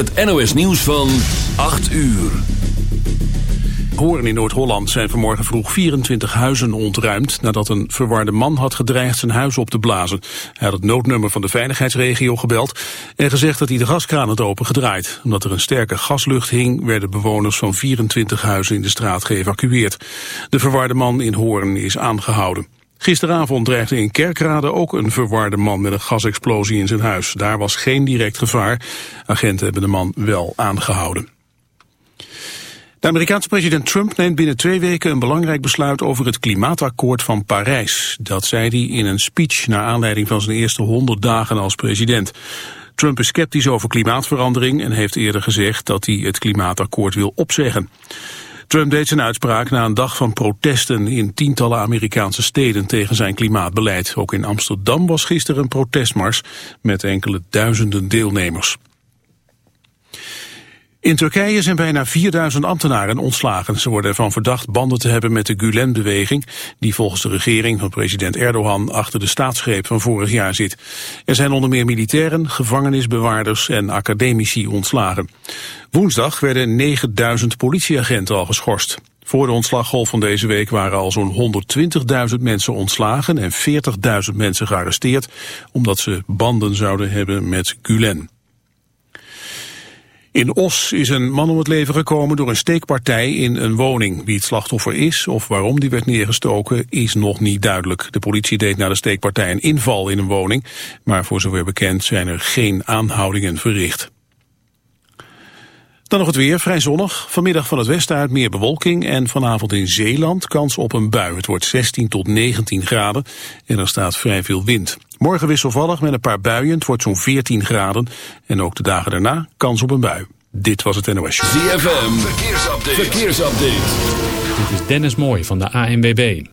Het NOS nieuws van 8 uur. Horen in Noord-Holland zijn vanmorgen vroeg 24 huizen ontruimd... nadat een verwarde man had gedreigd zijn huis op te blazen. Hij had het noodnummer van de veiligheidsregio gebeld... en gezegd dat hij de gaskraan had opengedraaid. Omdat er een sterke gaslucht hing... werden bewoners van 24 huizen in de straat geëvacueerd. De verwarde man in Hoorn is aangehouden. Gisteravond dreigde in Kerkrade ook een verwarde man met een gasexplosie in zijn huis. Daar was geen direct gevaar. Agenten hebben de man wel aangehouden. De Amerikaanse president Trump neemt binnen twee weken een belangrijk besluit over het klimaatakkoord van Parijs. Dat zei hij in een speech naar aanleiding van zijn eerste 100 dagen als president. Trump is sceptisch over klimaatverandering en heeft eerder gezegd dat hij het klimaatakkoord wil opzeggen. Trump deed zijn uitspraak na een dag van protesten in tientallen Amerikaanse steden tegen zijn klimaatbeleid. Ook in Amsterdam was gisteren een protestmars met enkele duizenden deelnemers. In Turkije zijn bijna 4000 ambtenaren ontslagen. Ze worden ervan verdacht banden te hebben met de Gulen-beweging... die volgens de regering van president Erdogan achter de staatsgreep van vorig jaar zit. Er zijn onder meer militairen, gevangenisbewaarders en academici ontslagen. Woensdag werden 9000 politieagenten al geschorst. Voor de ontslaggolf van deze week waren al zo'n 120.000 mensen ontslagen... en 40.000 mensen gearresteerd omdat ze banden zouden hebben met Gulen. In Os is een man om het leven gekomen door een steekpartij in een woning. Wie het slachtoffer is of waarom die werd neergestoken is nog niet duidelijk. De politie deed na de steekpartij een inval in een woning, maar voor zover bekend zijn er geen aanhoudingen verricht. Dan nog het weer, vrij zonnig. Vanmiddag van het westen uit meer bewolking en vanavond in Zeeland kans op een bui. Het wordt 16 tot 19 graden en er staat vrij veel wind. Morgen wisselvallig met een paar buien, het wordt zo'n 14 graden. En ook de dagen daarna kans op een bui. Dit was het NOS Show. ZFM, verkeersupdate. verkeersupdate. Dit is Dennis Mooij van de ANWB.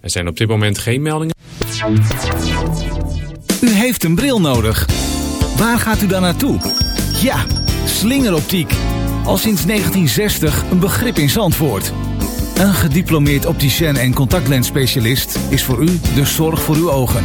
Er zijn op dit moment geen meldingen. U heeft een bril nodig. Waar gaat u dan naartoe? Ja, slingeroptiek. Al sinds 1960 een begrip in Zandvoort. Een gediplomeerd opticien en contactlensspecialist is voor u de zorg voor uw ogen.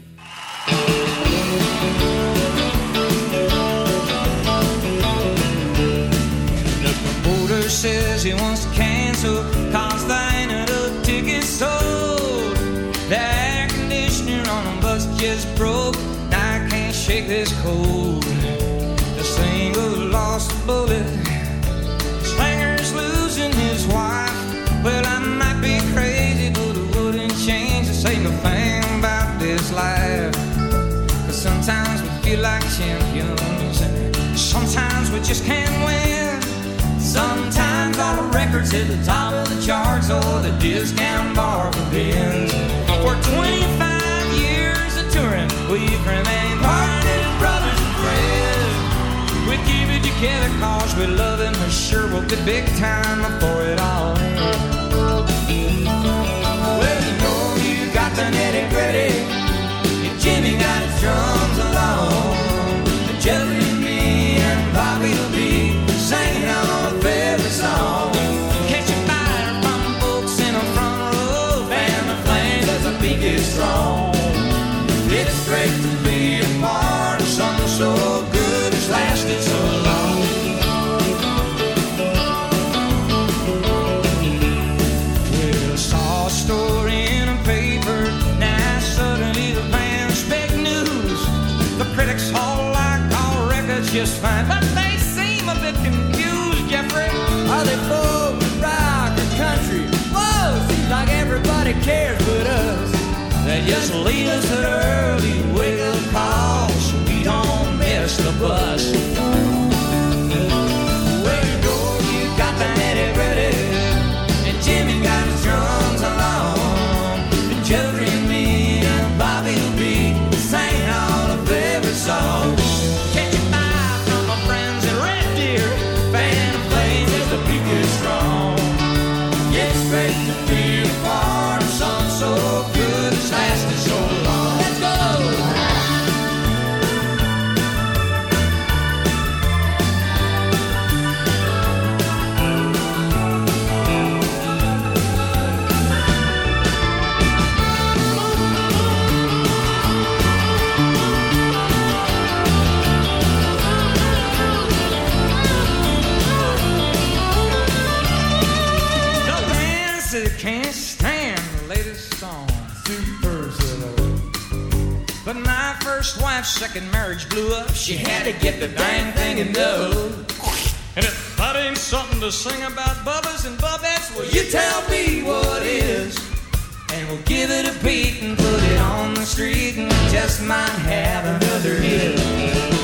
Says he wants to cancel cause there ain't enough tickets sold. The air conditioner on the bus just broke. I can't shake this cold. The single lost a bullet. Slinger's losing his wife. Well, I might be crazy, but it wouldn't change say no thing about this life. Cause sometimes we feel like champions, and sometimes we just can't records hit the top of the charts or the discount bar for bins. For 25 years of touring, we've remained partners, brothers, and friends. We keep it together cause we love and we're sure we'll be big time before it all ends. Well, you know you got the nitty gritty. Just fine, but they seem a bit confused, Jeffrey. Are they folk, rock, or country? Whoa, seems like everybody cares but us. They just leave us an early wake-up call so we don't miss the bus. Second marriage blew up. She had to get the dang thing in love. And if that ain't something to sing about Bubba's and Bubbettes, well, you tell me what is. And we'll give it a beat and put it on the street and just might have another hit.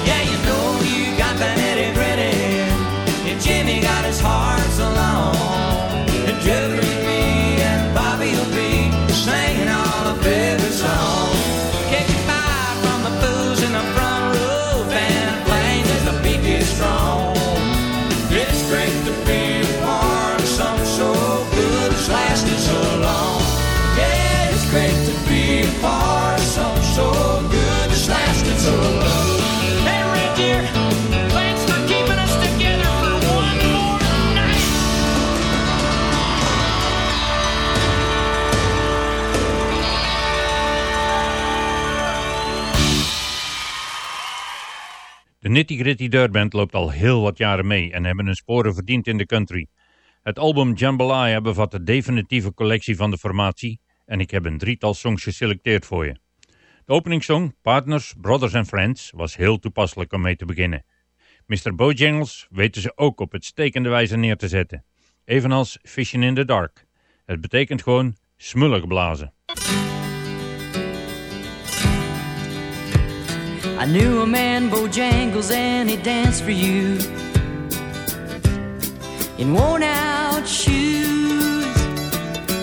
Yeah, you know you got that nitty gritty. And Jimmy got his heart so long. And Jeffrey, me, and Bobby will be singing that's lasted so long. Yeah, it's great to be a part of something so good that's lasted so long. Hey, Red Deer, thanks for keeping us together for one more night. De Nitty Gritty Dirt loopt al heel wat jaren mee en hebben hun sporen verdiend in de country. Het album Jambalaya bevat de definitieve collectie van de formatie en ik heb een drietal songs geselecteerd voor je. De openingssong, Partners, Brothers and Friends, was heel toepasselijk om mee te beginnen. Mr. Bojangles weten ze ook op uitstekende wijze neer te zetten. Evenals Fishing in the Dark. Het betekent gewoon smullig blazen. I knew a man, Bojangles, and he danced for you in worn out shoes,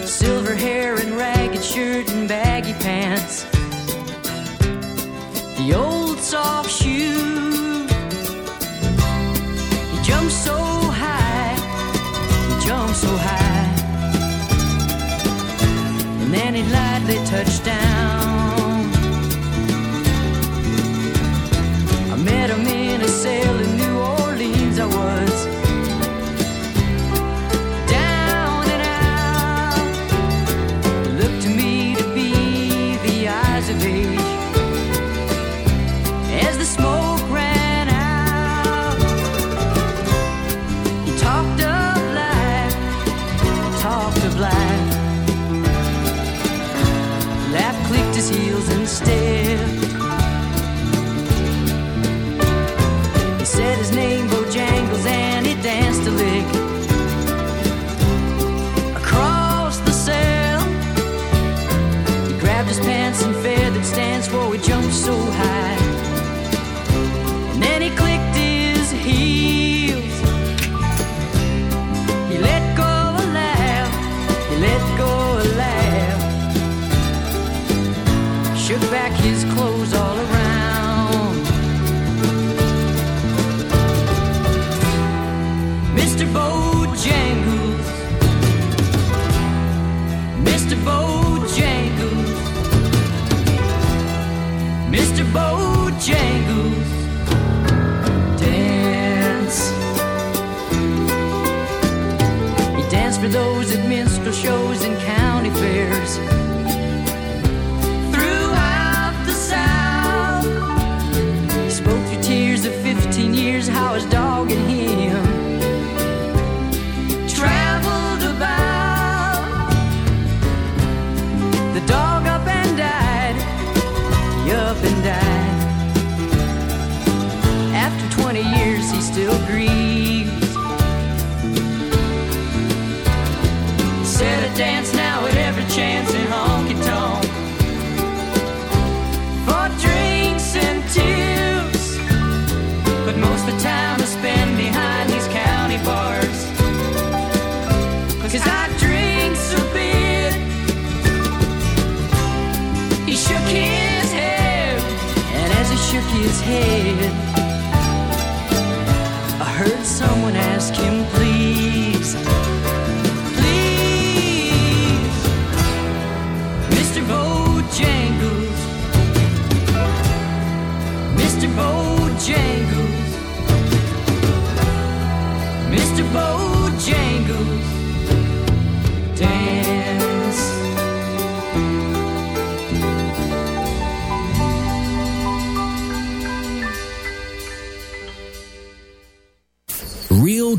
silver hair and ragged shirt and baggy pants. The old soft shoe. He jumped so high, he jumped so high, and then he lightly touched down. I met him in a cell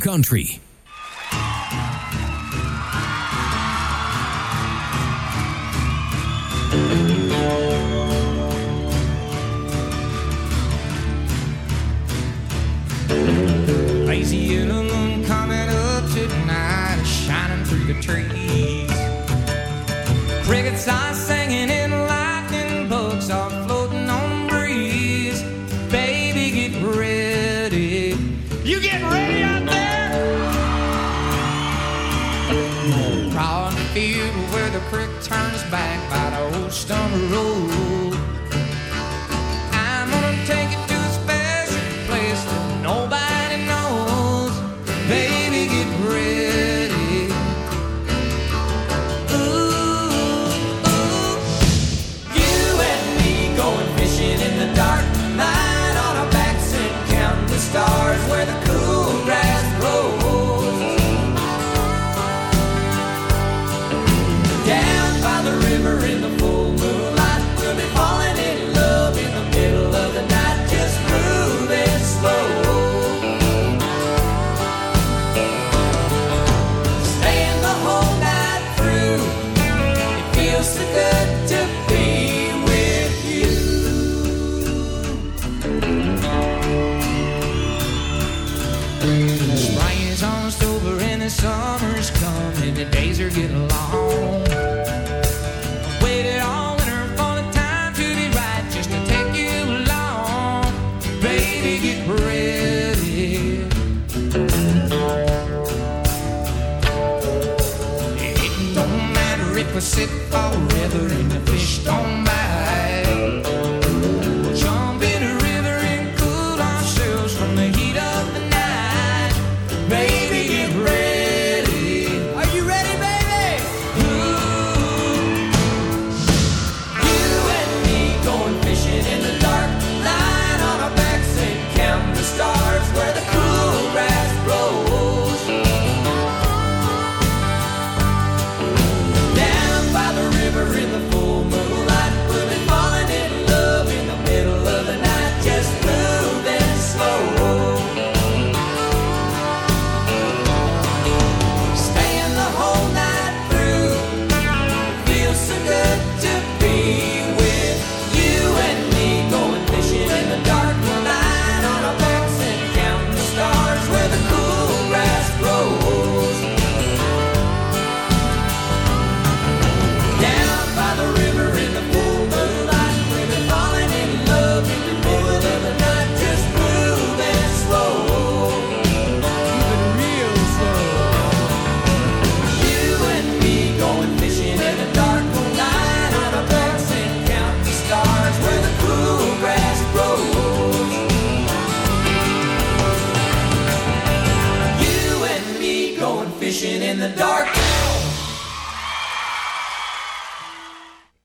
country.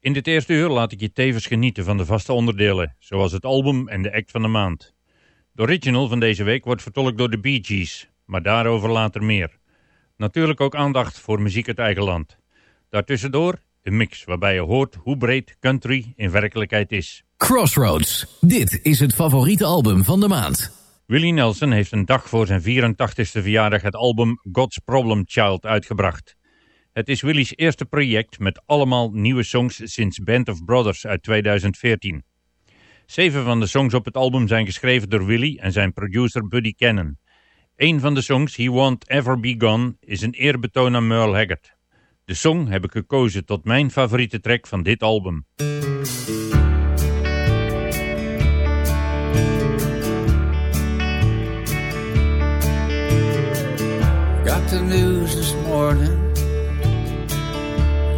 In dit eerste uur laat ik je tevens genieten van de vaste onderdelen, zoals het album en de act van de maand. De original van deze week wordt vertolkt door de Bee Gees, maar daarover later meer. Natuurlijk ook aandacht voor muziek uit eigen land. Daartussendoor een mix waarbij je hoort hoe breed country in werkelijkheid is. Crossroads, dit is het favoriete album van de maand. Willie Nelson heeft een dag voor zijn 84ste verjaardag het album God's Problem Child uitgebracht. Het is Willys eerste project met allemaal nieuwe songs sinds Band of Brothers uit 2014. Zeven van de songs op het album zijn geschreven door Willy en zijn producer Buddy Cannon. Een van de songs, He Won't Ever Be Gone, is een eerbetoon aan Merle Haggard. De song heb ik gekozen tot mijn favoriete track van dit album. Got the news this morning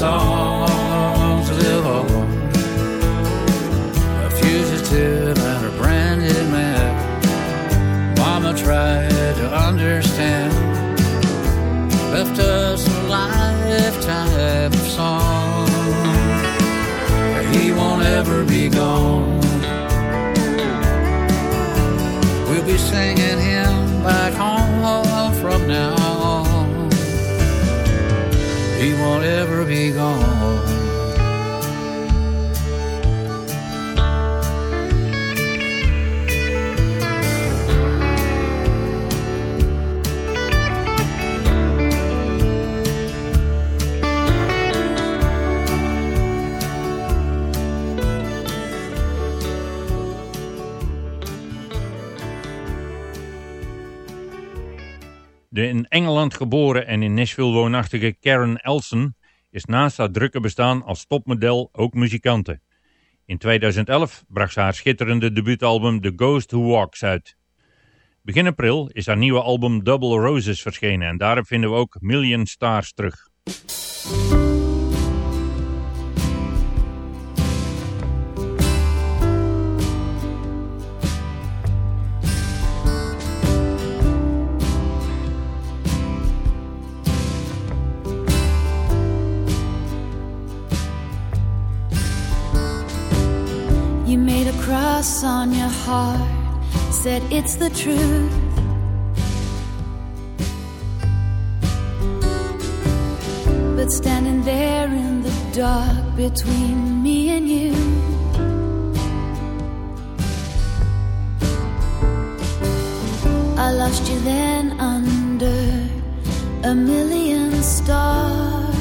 Songs live on. A fugitive and a branded man. Mama tried to understand. Left us a lifetime of song. But he won't ever be gone. We'll be singing him back home from now won't ever be gone. De in Engeland geboren en in Nashville woonachtige Karen Elson is naast haar drukke bestaan als topmodel ook muzikante. In 2011 bracht ze haar schitterende debuutalbum The Ghost Who Walks uit. Begin april is haar nieuwe album Double Roses verschenen en daarop vinden we ook Million Stars terug. Cross on your heart, said it's the truth. But standing there in the dark between me and you, I lost you then under a million stars.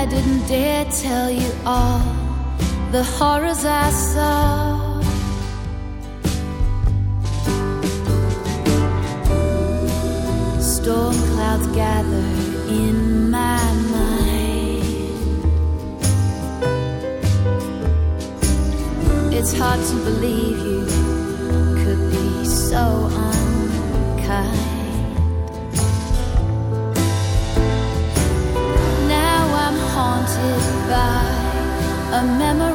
I didn't dare tell you all the horrors I saw. Storm clouds gather in my mind. It's hard to believe you could be so a memory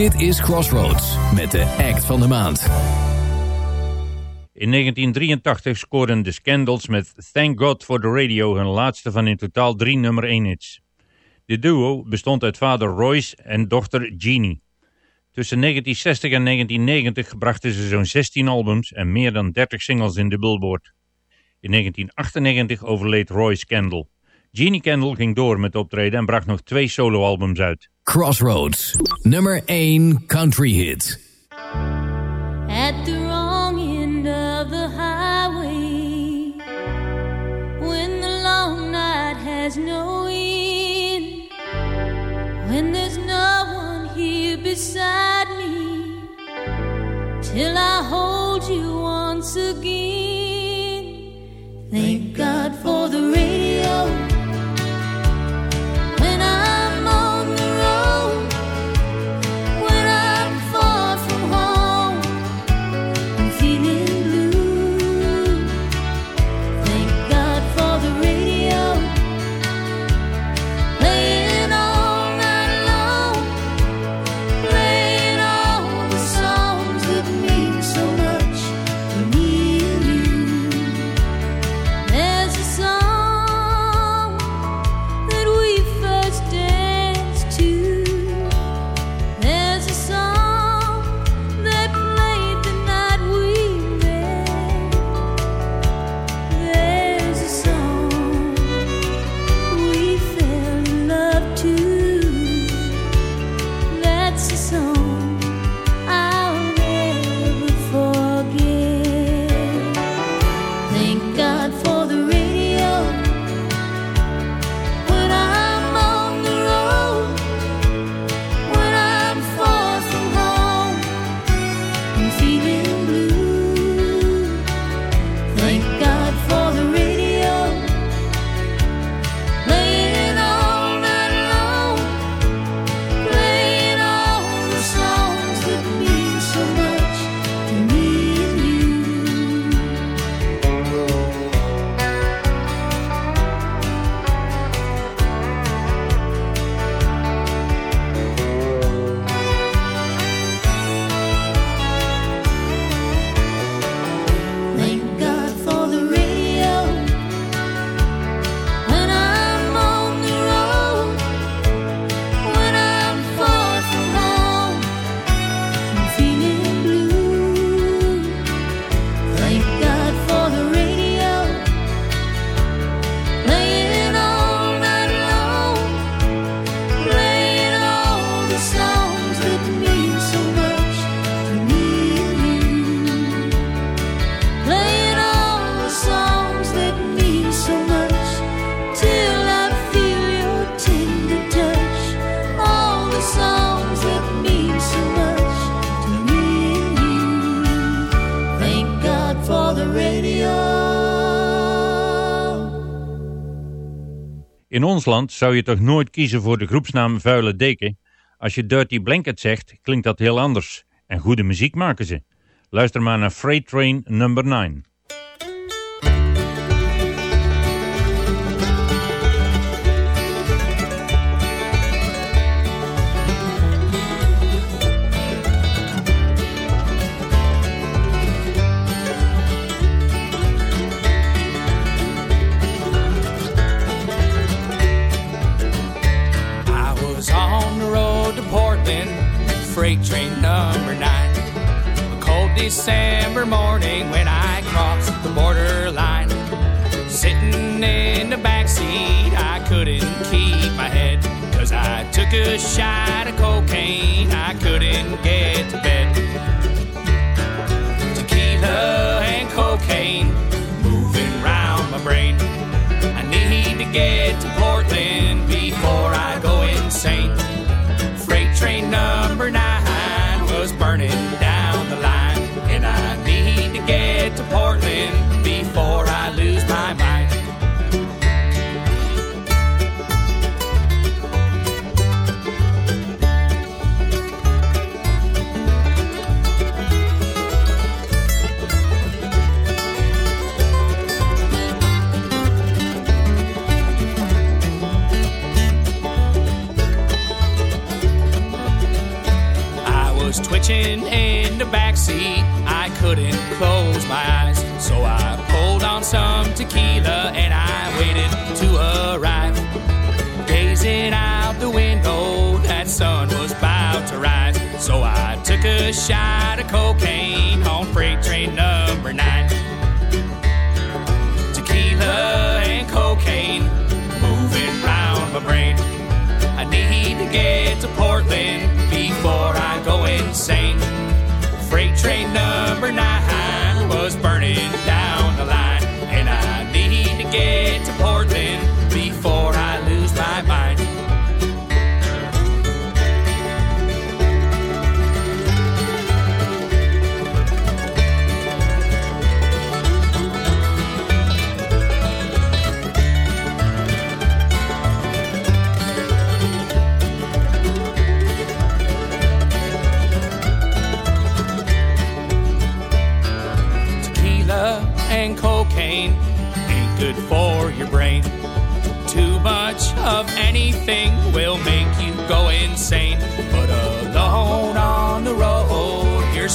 Dit is Crossroads met de act van de maand. In 1983 scoren de Scandals met Thank God for the Radio hun laatste van in totaal drie nummer 1 hits. De duo bestond uit vader Royce en dochter Jeannie. Tussen 1960 en 1990 brachten ze zo'n 16 albums en meer dan 30 singles in de Billboard. In 1998 overleed Royce Kendall. Jeannie Kendall ging door met optreden en bracht nog twee soloalbums uit. Crossroads, nummer 1 country hit. At the wrong end of the highway, when the long night has no end, when there's no one here beside me, till I hold you once again. Thank God for the radio. Ons land zou je toch nooit kiezen voor de groepsnaam Vuile Deken? Als je Dirty Blanket zegt, klinkt dat heel anders. En goede muziek maken ze. Luister maar naar Freight Train number 9. Freight train number nine. A cold December morning when I crossed the borderline. Sitting in the back seat, I couldn't keep my head. Cause I took a shot of cocaine, I couldn't get to bed. Tequila and cocaine moving round my brain. I need to get to Portland before I go insane. Freight train number nine was burning down the line, and I need to get to Portland before I lose couldn't close my eyes. So I pulled on some tequila and I waited to arrive. Gazing out the window, that sun was about to rise. So I took a shot of cocaine on freight train number nine. Tequila and cocaine moving round my brain. I need to get to Portland before I go insane. Freight train number nine was burning down the line, and I need to get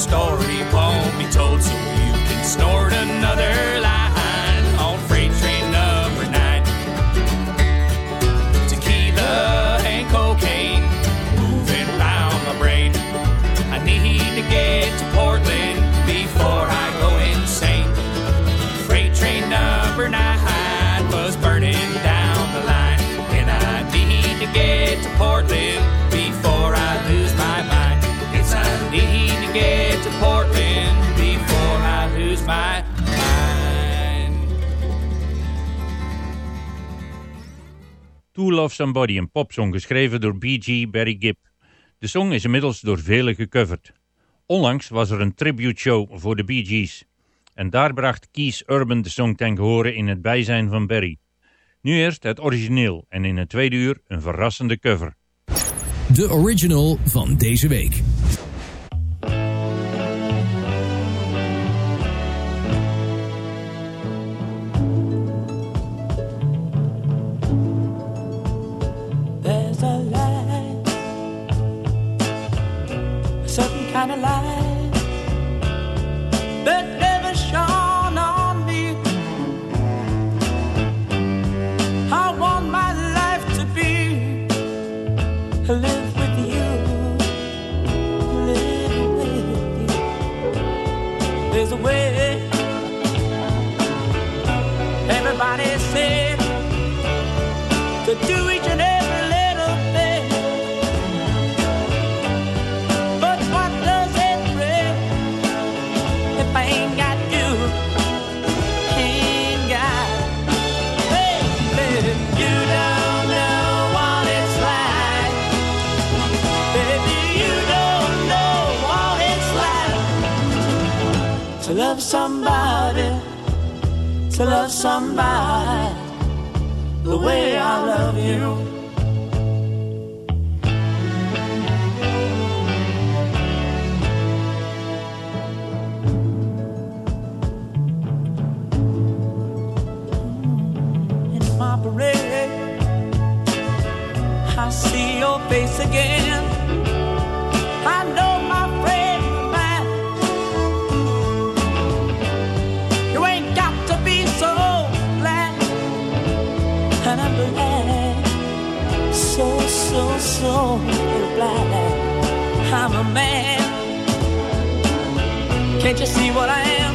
story won't be told, so Love Somebody, een popsong geschreven door B.G. Barry Gibb. De song is inmiddels door velen gecoverd. Onlangs was er een tribute show voor de Bee Gees. En daar bracht Keith Urban de song ten gehore in het bijzijn van Barry. Nu eerst het origineel en in het tweede uur een verrassende cover. De original van deze week. There's a way. Everybody said to do each and love somebody, to love somebody the way I love you. I see your face again. I'm a man. Can't you see what I am?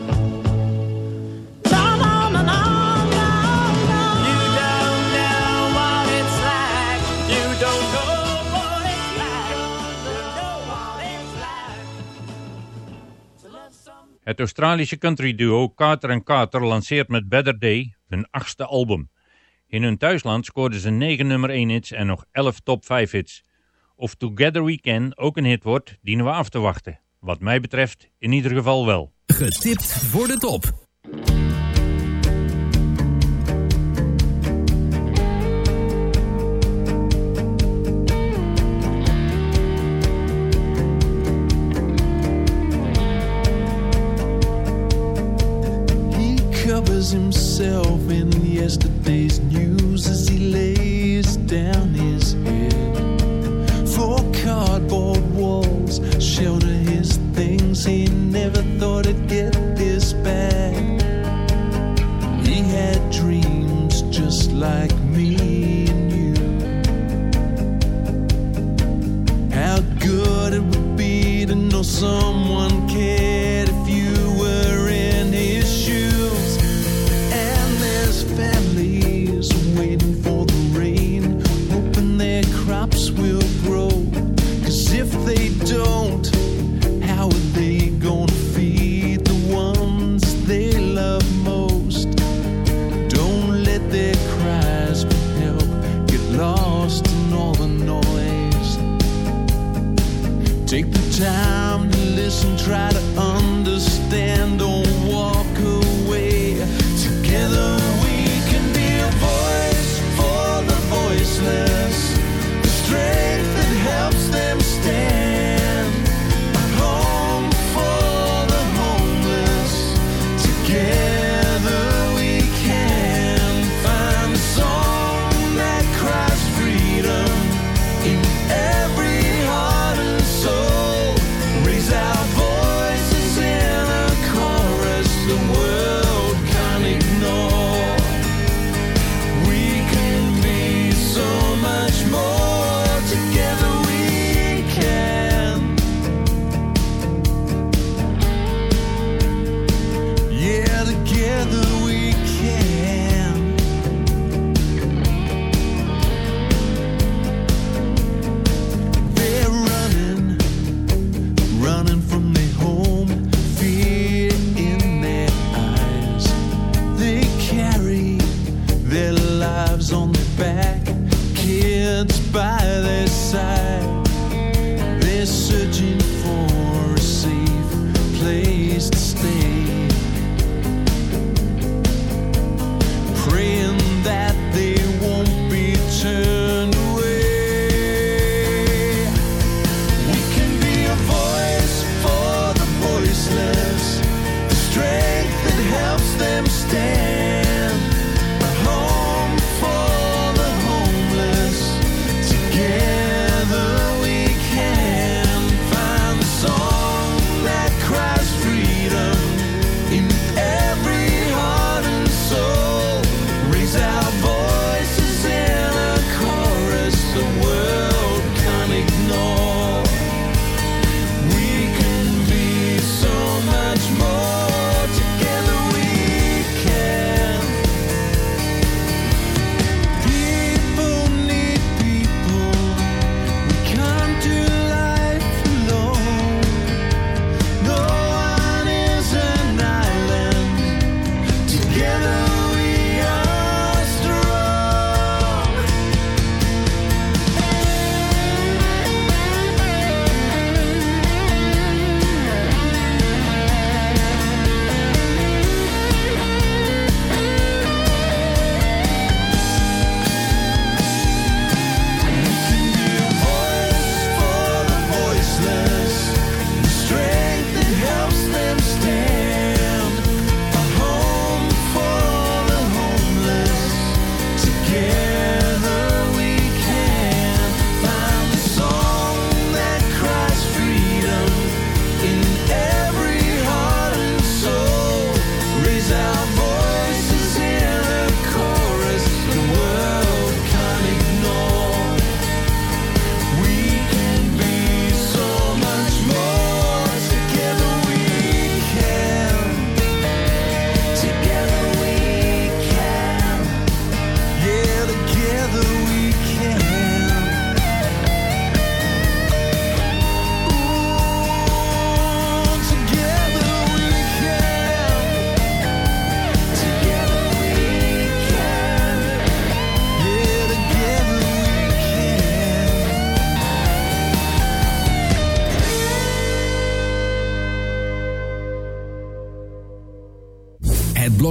Het Australische country duo Carter Carter lanceert met Better Day hun achtste album. In hun thuisland scoorden ze 9 nummer 1 hits en nog 11 top 5 hits. Of Together We Can ook een hit wordt, dienen we af te wachten. Wat mij betreft in ieder geval wel. Getipt voor de top. Himself in yesterday's news as he lays down his head. Four cardboard walls shelter his things. He never thought it'd get this bad. He had dreams just like me and you. How good it would be to know someone som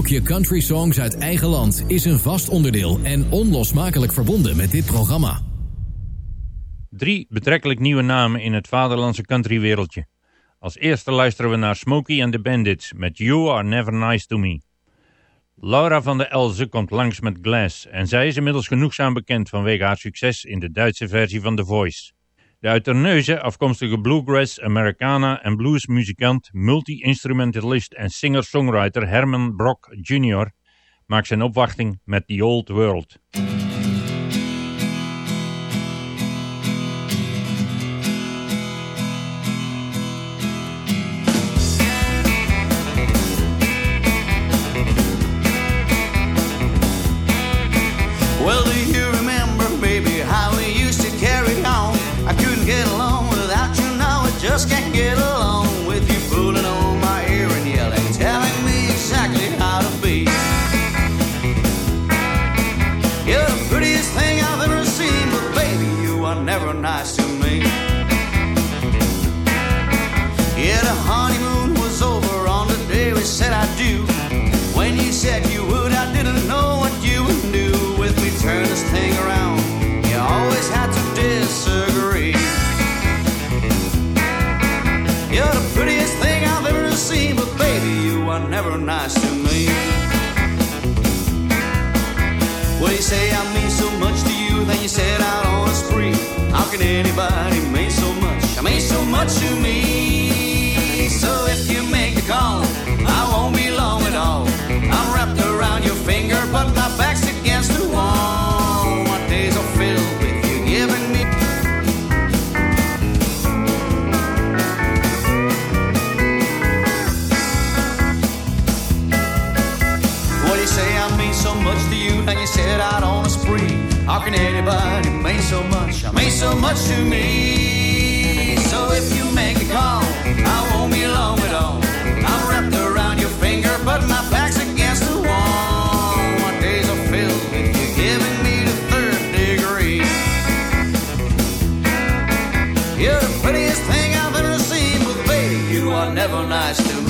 blokje country songs uit eigen land is een vast onderdeel en onlosmakelijk verbonden met dit programma. Drie betrekkelijk nieuwe namen in het vaderlandse countrywereldje. Als eerste luisteren we naar Smokey and the Bandits met You Are Never Nice To Me. Laura van der Elze komt langs met Glass en zij is inmiddels genoegzaam bekend vanwege haar succes in de Duitse versie van The Voice. De uit Terneuzen afkomstige bluegrass, Americana en bluesmuzikant, multi-instrumentalist en singer-songwriter Herman Brock Jr. maakt zijn opwachting met The Old World. Nice to me. Well, you say I mean so much to you, then you set out on a spree. How can anybody mean so much? I mean so much to me. How can anybody mean so much? I mean so much to me. So if you make a call, I won't be long at all. I'm wrapped around your finger, but my back's against the wall. My days are filled with you giving me the third degree. You're the prettiest thing I've ever seen, but baby, you are never nice to me.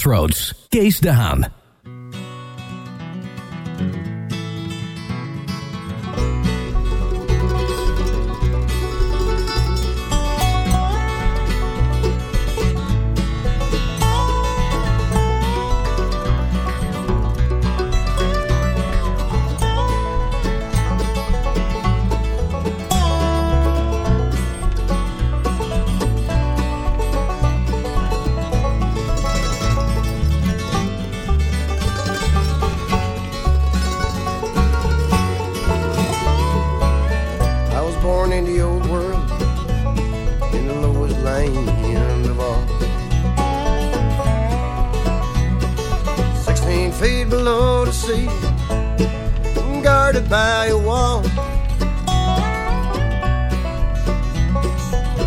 Crossroads, de Haan. Sixteen feet below the sea, guarded by a wall.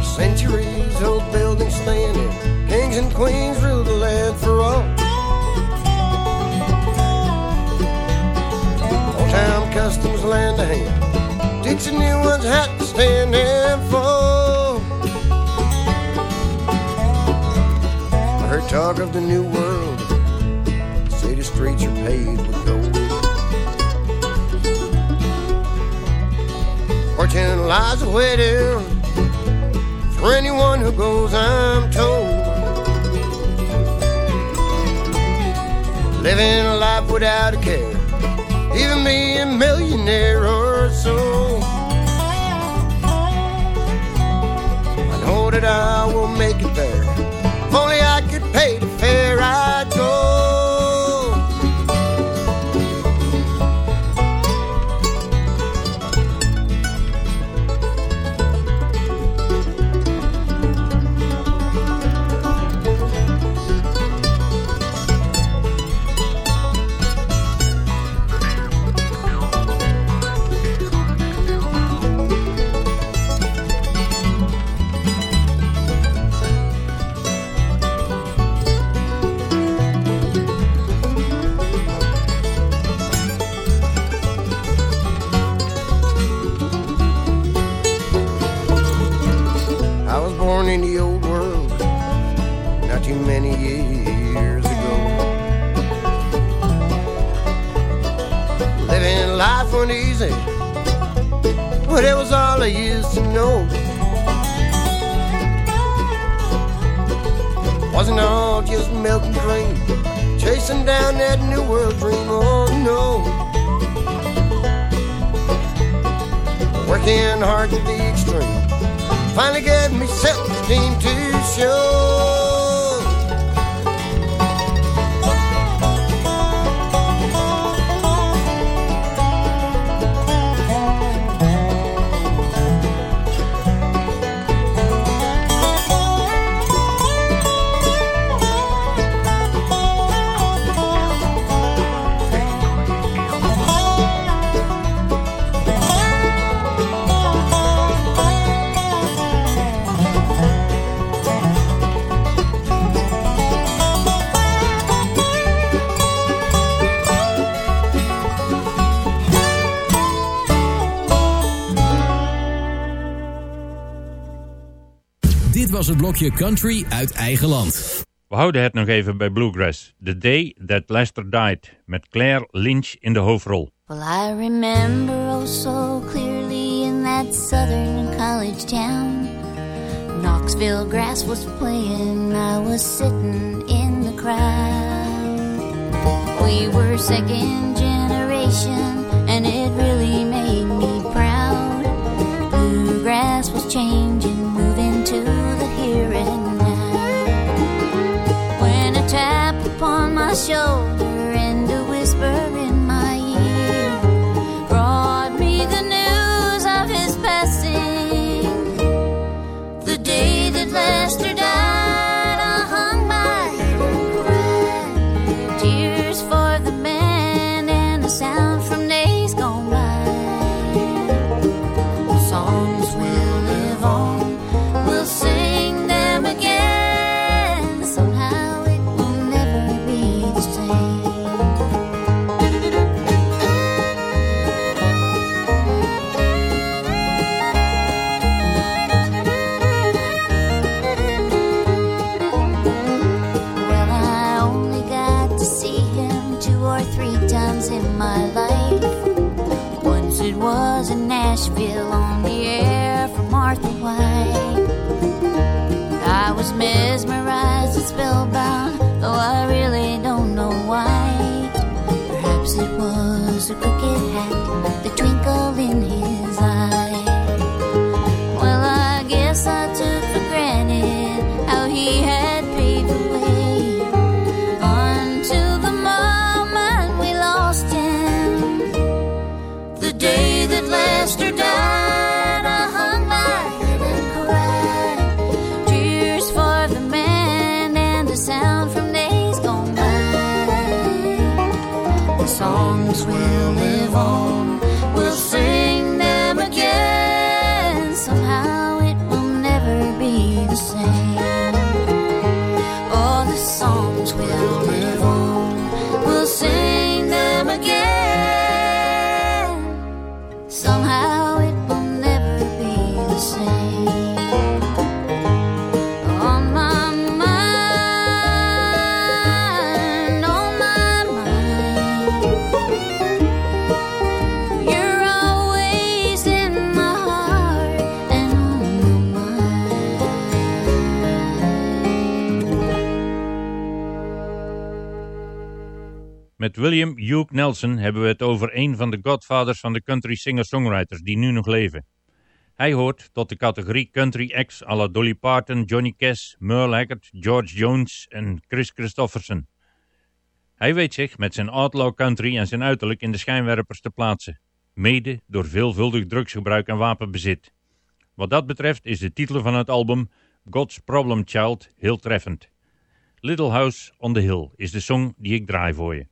Centuries, old buildings standing, kings and queens ruled the land for all. Old town customs land to hand. Teach the new ones how to stand and fall. I heard talk of the new world. Say the streets are paved with gold. Fortune lies awaiting for anyone who goes, I'm told. Living a life without a care even be a millionaire or so. I know that I will make it there. Years ago. Living life wasn't easy, but it was all I used to know. Wasn't all just milk and cream, chasing down that new world dream. Oh no. Working hard to the extreme finally gave me self-esteem to show. Was het blokje country uit eigen land. We houden het nog even bij Bluegrass. The Day That Lester Died. Met Claire Lynch in de hoofdrol. Well, I remember oh so clearly in that southern college town. Knoxville grass was playing, I was sitting in the crowd. we were second generation, and it really made me proud. Bluegrass was changing, shoulder Met William Hugh Nelson hebben we het over een van de godfathers van de country singer-songwriters die nu nog leven. Hij hoort tot de categorie country acts à la Dolly Parton, Johnny Cash, Merle Haggard, George Jones en Chris Christofferson. Hij weet zich met zijn outlaw country en zijn uiterlijk in de schijnwerpers te plaatsen, mede door veelvuldig drugsgebruik en wapenbezit. Wat dat betreft is de titel van het album God's Problem Child heel treffend. Little House on the Hill is de song die ik draai voor je.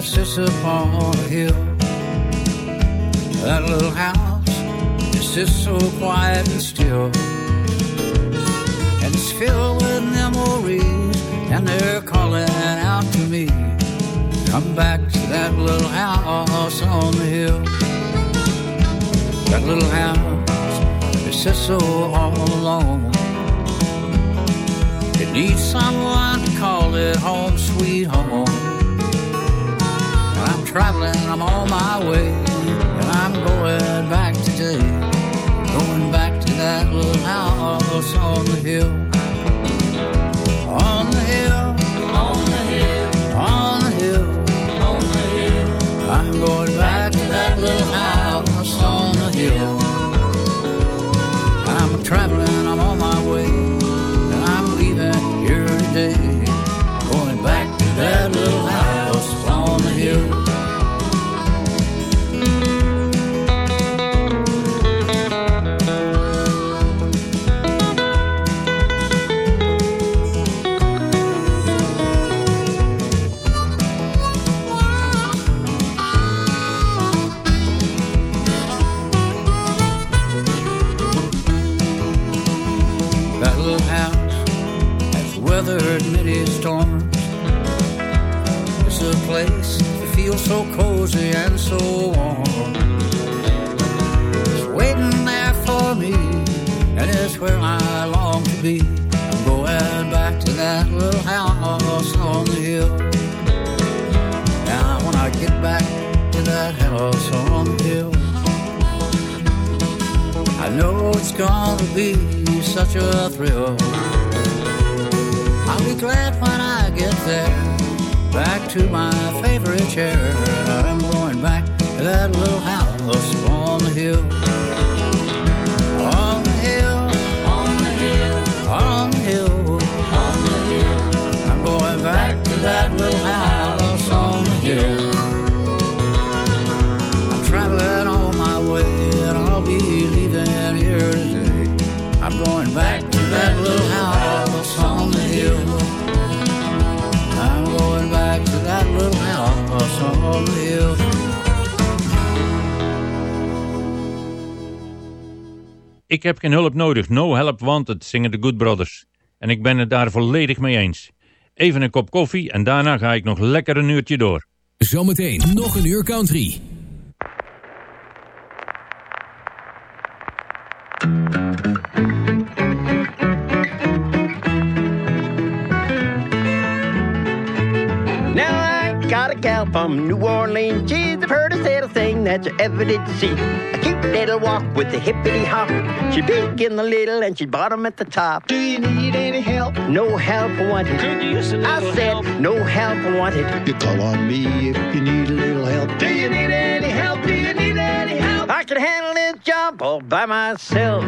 That sits upon a hill. That little house it sits so quiet and still. And it's filled with memories, and they're calling out to me. Come back to that little house on the hill. That little house it sits so all alone. It needs someone to call it home, sweet home. Traveling, I'm on my way, and I'm going back today. Going back to that little house on the hill. So warm. It's waiting there for me, and it's where I long to be. I'm going back to that little house on the hill. Now, when I get back to that house on the hill, I know it's gonna be such a thrill. I'll be glad when I get there, back to my favorite chair. I'm that little house on the hill. On the hill, on the hill, on the hill, on the hill. I'm going back to that little house on the hill. I'm traveling on my way, and I'll be leaving here today. I'm going back Ik heb geen hulp nodig, no help wanted, zingen de Good Brothers. En ik ben het daar volledig mee eens. Even een kop koffie en daarna ga ik nog lekker een uurtje door. Zometeen nog een uur country. Got a gal from New Orleans. She's the prettiest little thing that you ever did see. A cute little walk with a hippity hop. She's big in the little and she's bottom at the top. Do you need any help? No help wanted. Could you use a little I said help? no help wanted. You call on me if you need a little help. Do you need any help? Do you need any help? I can handle this job all by myself.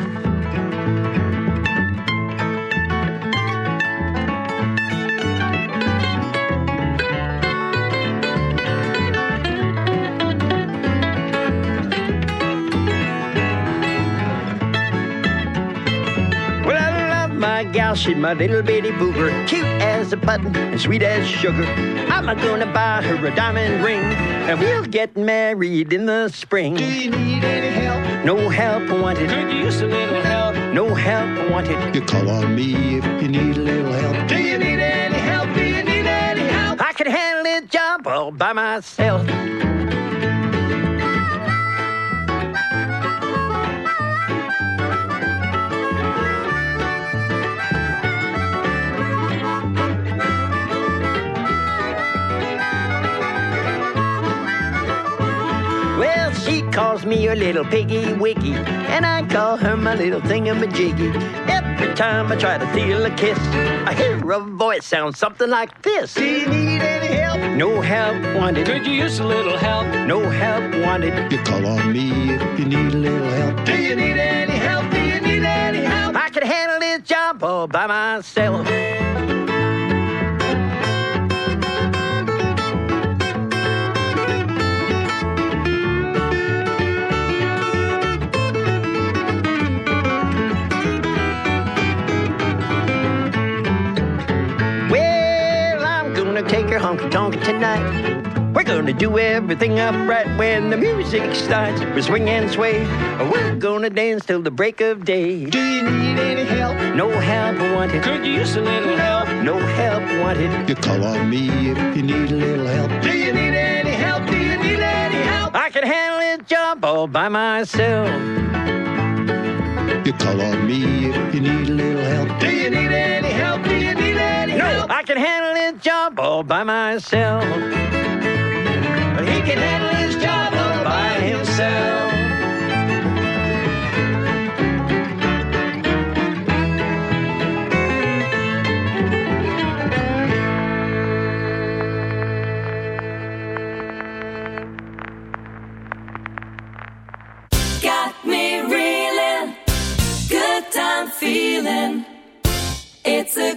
My gal, she's my little bitty booger, cute as a button and sweet as sugar. I'm a gonna buy her a diamond ring, and we'll get married in the spring. Do you need any help? No help wanted. Could you use a little help? No help wanted. You call on me if you need a little help. Do you need any help? Do you need any help? I can handle this job all by myself. Calls me her little piggy wiggy, and I call her my little thingamajiggy. Every time I try to steal a kiss, I hear a voice sound something like this. Do you need any help? No help wanted. Could you use a little help? No help wanted. You call on me if you need a little help. Do you need any help? Do you need any help? I can handle this job all by myself. Honky tonk tonight. We're gonna do everything upright when the music starts. We swing and sway. We're gonna dance till the break of day. Do you need any help? No help wanted. Could you use a little help? No help wanted. You call on me if you need a little help. Do you need any help? Do you need any help? I can handle this job all by myself. You call on me if you need a little help. Do you need any help? Do you need any help? I can handle this job all by myself. But he can handle his job all by himself. Got me reeling, good time feeling. It's a